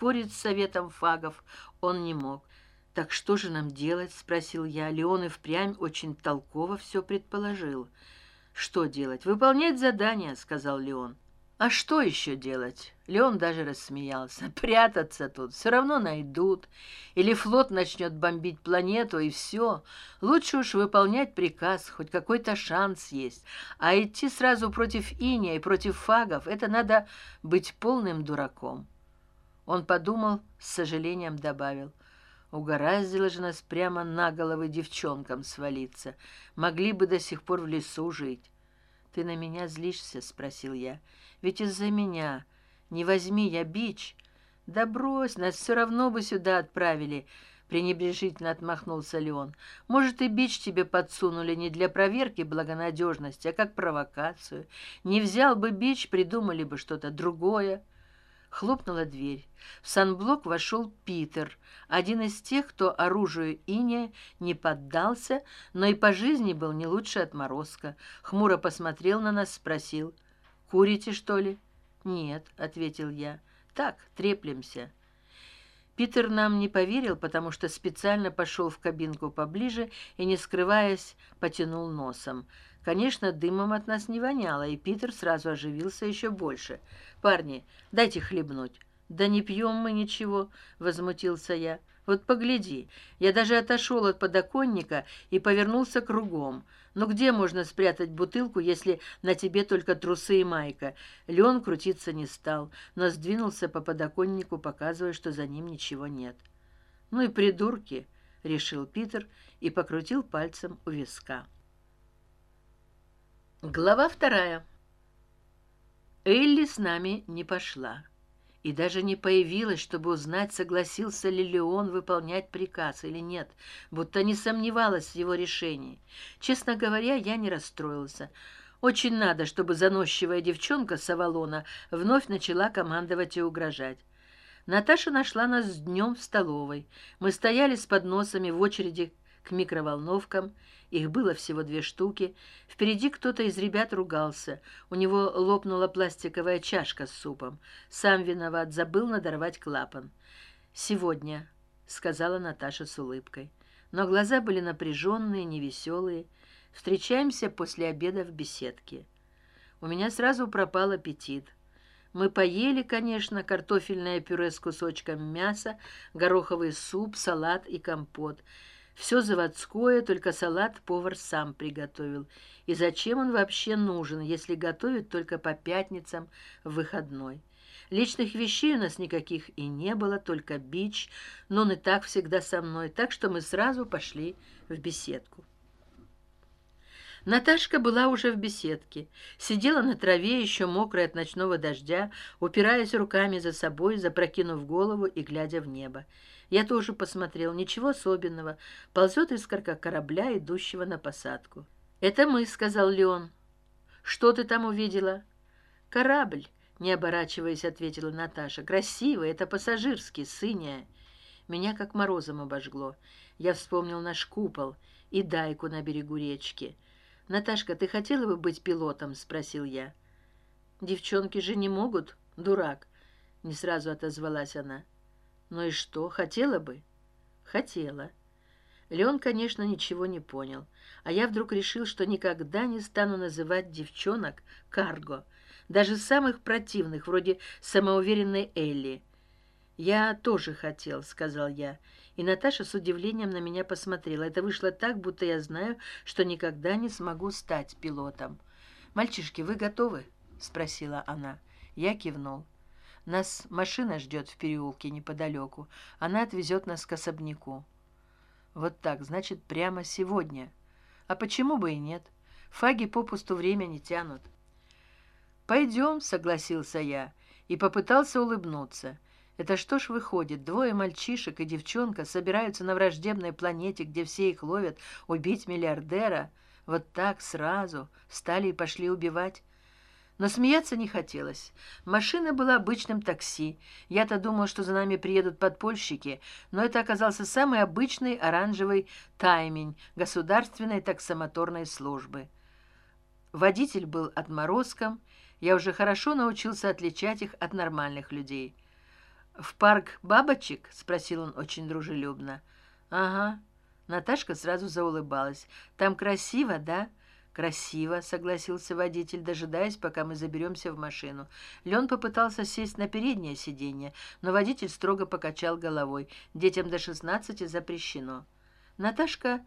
спорить с советом фагов он не мог. Так что же нам делать спросил я. Леон и впрямь очень толково все предположил. Что делать? Выполнять задание сказал леон. А что еще делать леон даже рассмеялся. Прятаться тут все равно найдут. Или флот начнет бомбить планету и все лучше уж выполнять приказ хоть какой то шанс есть. А идти сразу против иния и против фагов это надо быть полным дураком он подумал с сожалением добавил. Угораздило же нас прямо на головы девчонкам свалиться. Могли бы до сих пор в лесу жить ты на меня злишься спросил я. Ведь из за меня. Не возьми я бич да брось нас все равно бы сюда отправили пренебрежительно отмахнулся леон. Может и бич тебе подсунули не для проверки благонадежности а как провокацию. Не взял бы бич придумали бы что то другое хлопнула дверь. В санблок вошел питер один из тех кто оружию ине не поддался но и по жизни был не лучше отморозка. Хмуро посмотрел на нас спросил курите что ли? Нет ответил я. Так треплемся питер нам не поверил потому что специально пошел в кабинку поближе и не скрываясь потянул носом. Конечно дымом от нас не воняло и питер сразу оживился еще больше. Парни дайте хлебнуть да не пьем мы ничего возмутился я. Вот погляди я даже отошел от подоконника и повернулся кругом но где можно спрятать бутылку если на тебе только трусы и майка? Лен крутиться не стал но сдвинулся по подоконнику показывая что за ним ничего нет. Ну и придурки решил питер и покрутил пальцем у виска. Глава вторая. Элли с нами не пошла и даже не появилась чтобы узнать согласился ли леон выполнять приказ или нет будто не сомневалась в его решении. Честно говоря я не расстроился. Очень надо чтобы заносчивая девчонка с авалона вновь начала командовать и угрожать. Наташа нашла нас днем в столовой. Мы стояли с подносами в очереди к микроволновкам. Их было всего две штуки. Впереди кто то из ребят ругался. У него лопнула пластиковая чашка с супом. Сам виноват забыл надорвать клапан. Сегодня сказала наташа с улыбкой. Но глаза были напряженные невеселые. Встречаемся после обеда в беседке у меня сразу пропал аппетит. Мы поели конечно картофельное пюре с кусочком мяса гороховый суп салат и компот все заводское только салат повар сам приготовил. И зачем он вообще нужен если готовит только по пятницам в выходной? Личных вещей у нас никаких и не было только бич. Но он и так всегда со мной так что мы сразу пошли в беседку. Наташка была уже в беседке. Сидела на траве еще мокрая от ночного дождя упираясь руками за собой запрокинув голову и глядя в небо я тоже посмотрел ничего особенного. Ползет искорка корабля идущего на посадку. Это мы сказал леон. Что ты там увидела? Корабль не оборачиваясь ответила наташа. Красивый это пассажирский сыняя. Меня как морозом обожгло. Я вспомнил наш купол и дайку на берегу речки. Наташка ты хотела бы быть пилотом спросил я. Девчонки же не могут дурак не сразу отозвалась она ну и что хотела бы? Хотела леон конечно ничего не понял а я вдруг решил что никогда не стану называть девчонок карго даже самых противных вроде самоуверенной элли. Я тоже хотел сказал я и наташа с удивлением на меня посмотрела. Это вышло так будто я знаю что никогда не смогу стать пилотом. Мальчишки вы готовы спросила она. Я кивнул нас машина ждет в переулке неподалеку она отвезет нас к особняку. Вот так значит прямо сегодня. А почему бы и нет? Фаги попусту время не тянут. Пойдем согласился я и попытался улыбнуться. Это что ж выходит? Двое мальчишек и девчонка собираются на враждебной планете где все их ловят убить миллиардера? Вот так сразу? Стали и пошли убивать но смеяться не хотелось. Машина была обычным такси. Я то думал что за нами приедут подпольщики но это оказался самый обычный оранжевый таймень государственной таксомоторной службы. Водитель был отморозком. Я уже хорошо научился отличать их от нормальных людей. В парк бабочек спросил он очень дружелюбно. Ага наташка сразу заулыбалась. Там красиво да красиво согласился водитель дожидаясь пока мы заберемся в машину. Лен попытался сесть на переднее сиденье но водитель строго покачал головой. Детям до шестнадцати запрещено наташка